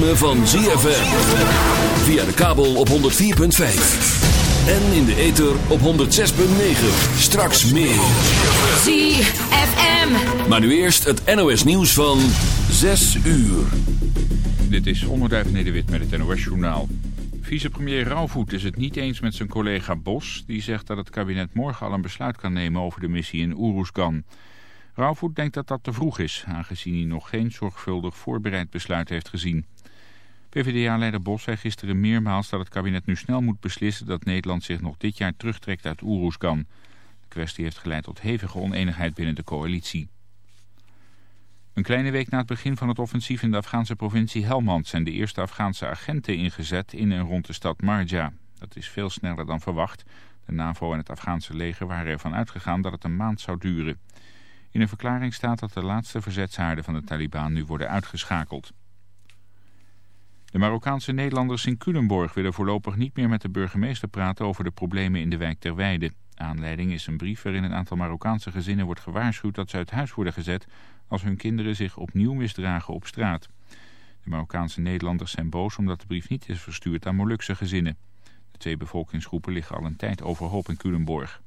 Ritme van ZFM. Via de kabel op 104.5. En in de ether op 106.9. Straks meer. ZFM. Maar nu eerst het NOS nieuws van 6 uur. Dit is Onderduif Nederwit met het NOS Journaal. Vicepremier Rauwvoet is het niet eens met zijn collega Bos... die zegt dat het kabinet morgen al een besluit kan nemen over de missie in Oeroesgan. Rauwvoet denkt dat dat te vroeg is... aangezien hij nog geen zorgvuldig voorbereid besluit heeft gezien. PvdA-leider Bos zei gisteren meermaals dat het kabinet nu snel moet beslissen... dat Nederland zich nog dit jaar terugtrekt uit Oeroesgan. De kwestie heeft geleid tot hevige oneenigheid binnen de coalitie. Een kleine week na het begin van het offensief in de Afghaanse provincie Helmand zijn de eerste Afghaanse agenten ingezet in en rond de stad Marja. Dat is veel sneller dan verwacht. De NAVO en het Afghaanse leger waren ervan uitgegaan dat het een maand zou duren. In een verklaring staat dat de laatste verzetshaarden van de Taliban nu worden uitgeschakeld. De Marokkaanse Nederlanders in Culemborg willen voorlopig niet meer met de burgemeester praten over de problemen in de wijk Ter Weide. Aanleiding is een brief waarin een aantal Marokkaanse gezinnen wordt gewaarschuwd dat ze uit huis worden gezet als hun kinderen zich opnieuw misdragen op straat. De Marokkaanse Nederlanders zijn boos omdat de brief niet is verstuurd aan Molukse gezinnen. De twee bevolkingsgroepen liggen al een tijd overhoop in Culemborg.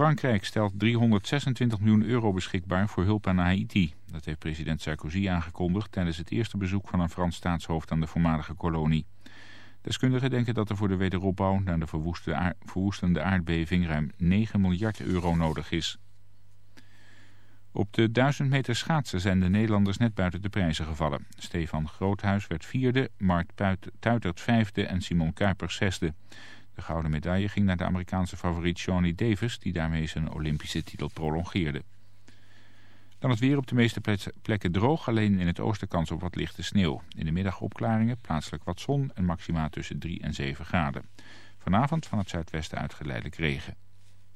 Frankrijk stelt 326 miljoen euro beschikbaar voor hulp aan Haiti. Dat heeft president Sarkozy aangekondigd tijdens het eerste bezoek van een Frans staatshoofd aan de voormalige kolonie. Deskundigen denken dat er voor de wederopbouw na de verwoestende aardbeving ruim 9 miljard euro nodig is. Op de 1000 meter schaatsen zijn de Nederlanders net buiten de prijzen gevallen. Stefan Groothuis werd vierde, Mark Tuitert vijfde en Simon Kuipers zesde. De gouden medaille ging naar de Amerikaanse favoriet Shawnee Davis... die daarmee zijn Olympische titel prolongeerde. Dan het weer op de meeste plekken droog, alleen in het oosten kans op wat lichte sneeuw. In de middag opklaringen, plaatselijk wat zon en maxima tussen 3 en 7 graden. Vanavond van het zuidwesten uit geleidelijk regen.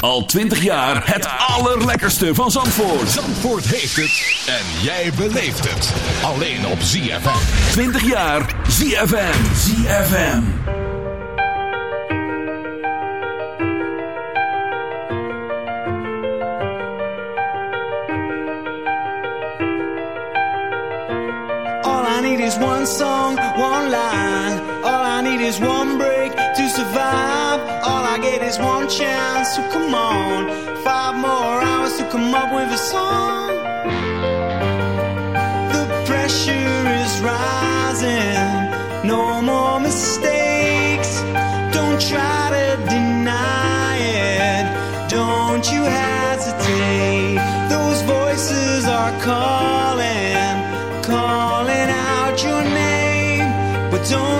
Al 20 jaar het allerlekkerste van Zandvoort. Zandvoort heeft het en jij beleeft het. Alleen op ZFM. 20 jaar ZFM. ZFM. All I need is one song, one line. All I need is one. to survive. All I get is one chance, so come on. Five more hours to come up with a song. The pressure is rising, no more mistakes. Don't try to deny it, don't you hesitate. Those voices are calling, calling out your name, but don't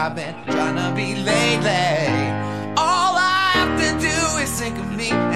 I've been trying to be lately. All I have to do is think of me.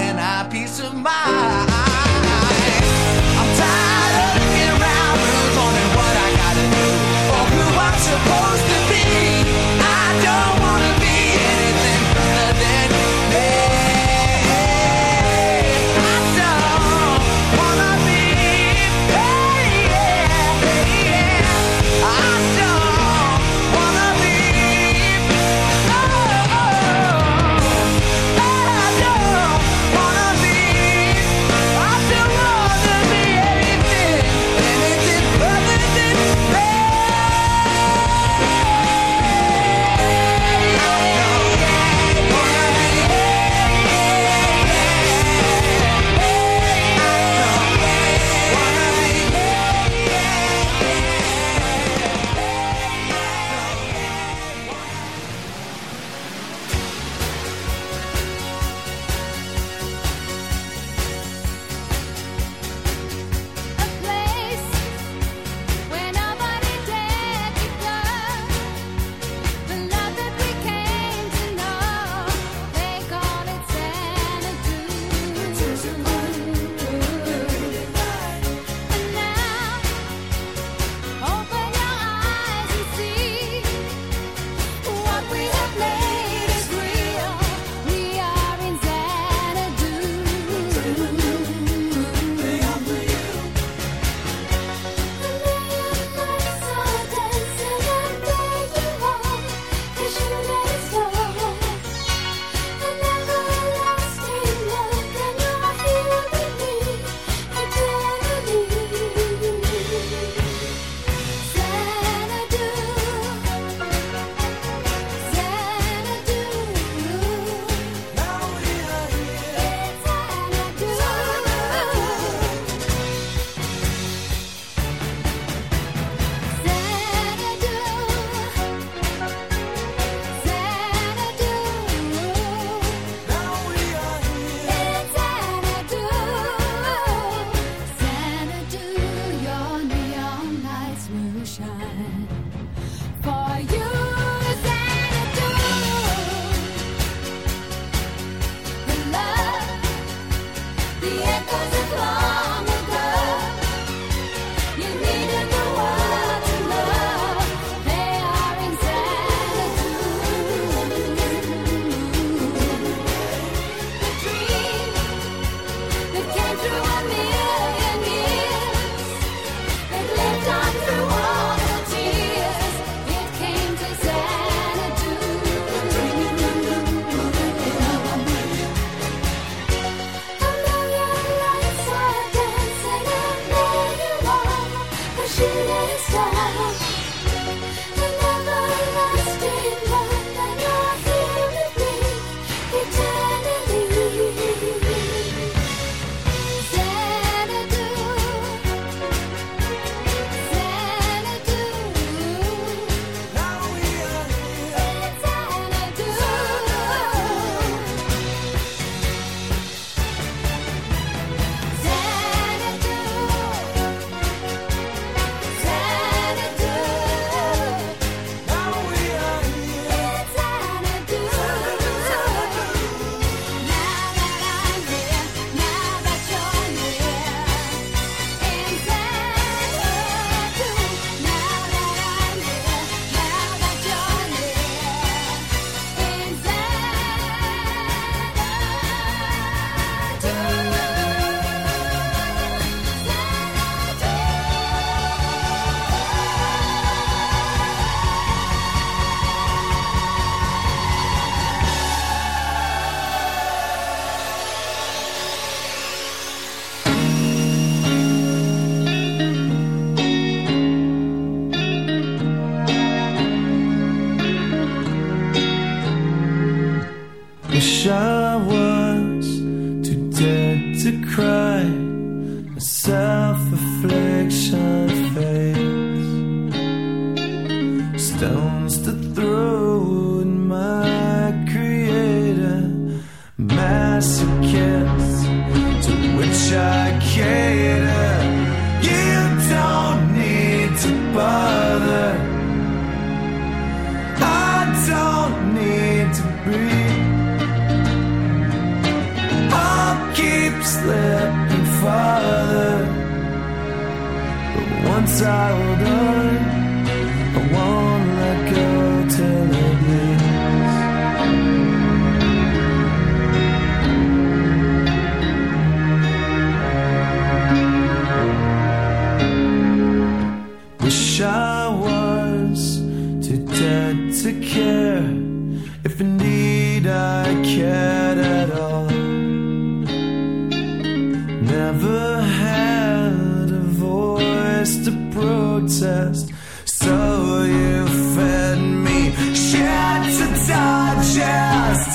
protest. So you fed me shit to digest.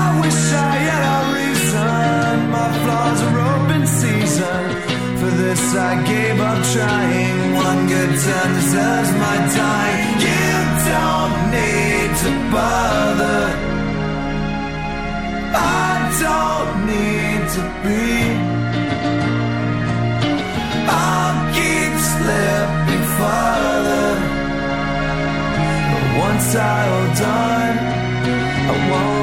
I wish I had a reason. My flaws are open season. For this I gave up trying. One good turn deserves my time. You don't need to bother. I don't need to be. father. But once I hold done, I won't.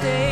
stay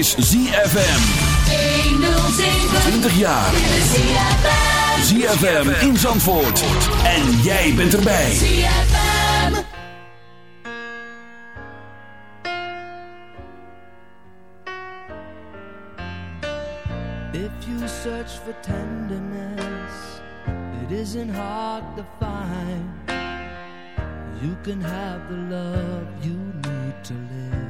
is ZFM. 20 jaar. ZFM in Zandvoort. En jij bent erbij. ZFM. If you search for tenderness, it isn't hard to find. You can have the love you need to live.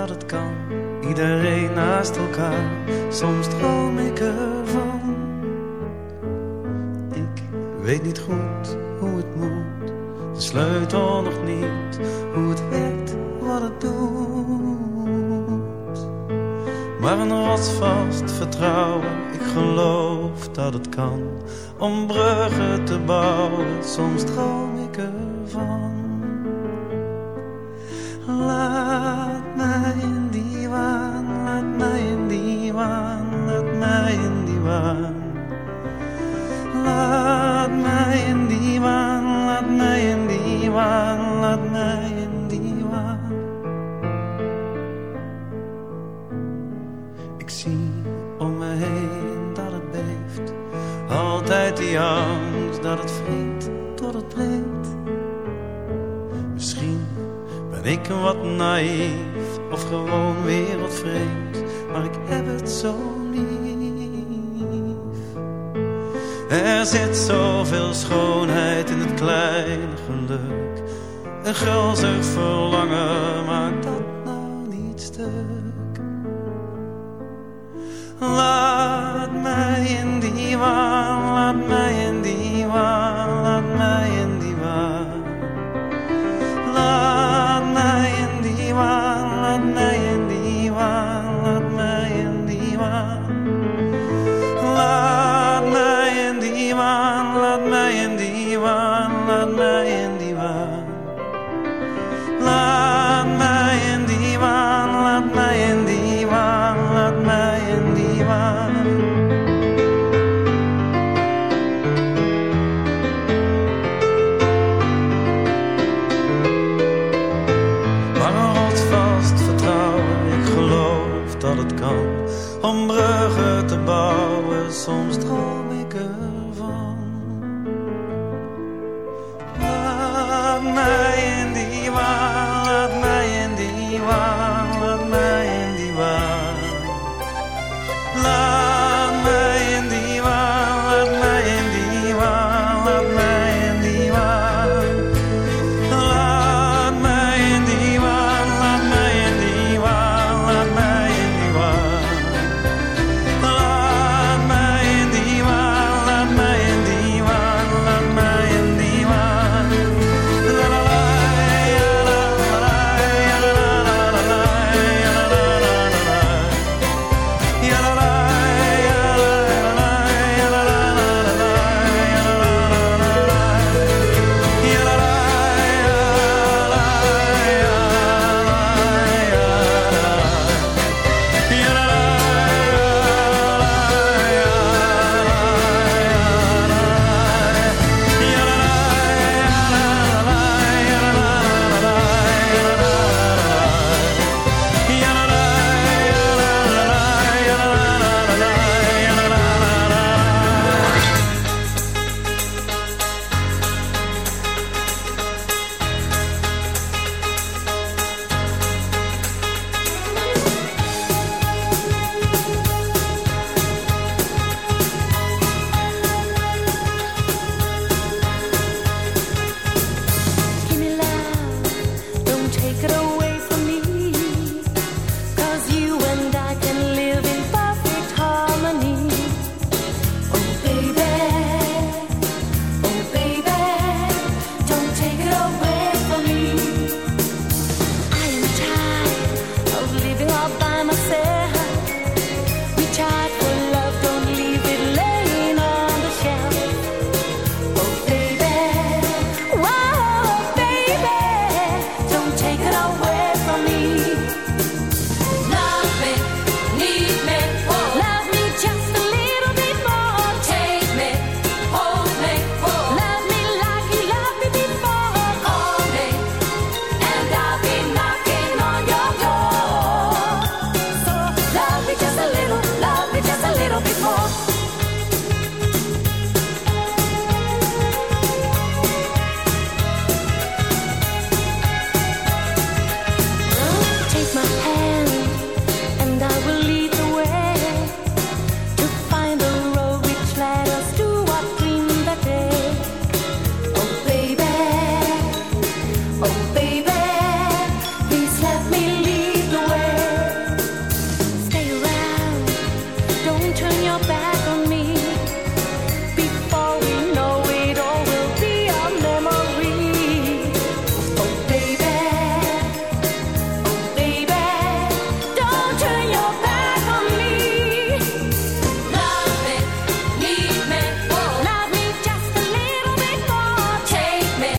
dat het kan, iedereen naast elkaar. Soms droom ik ervan. Ik weet niet goed hoe het moet, de sleutel nog niet, hoe het werkt, wat het doet. Maar een rotsvast vertrouwen, ik geloof dat het kan, om bruggen te bouwen. Soms droom ik ervan.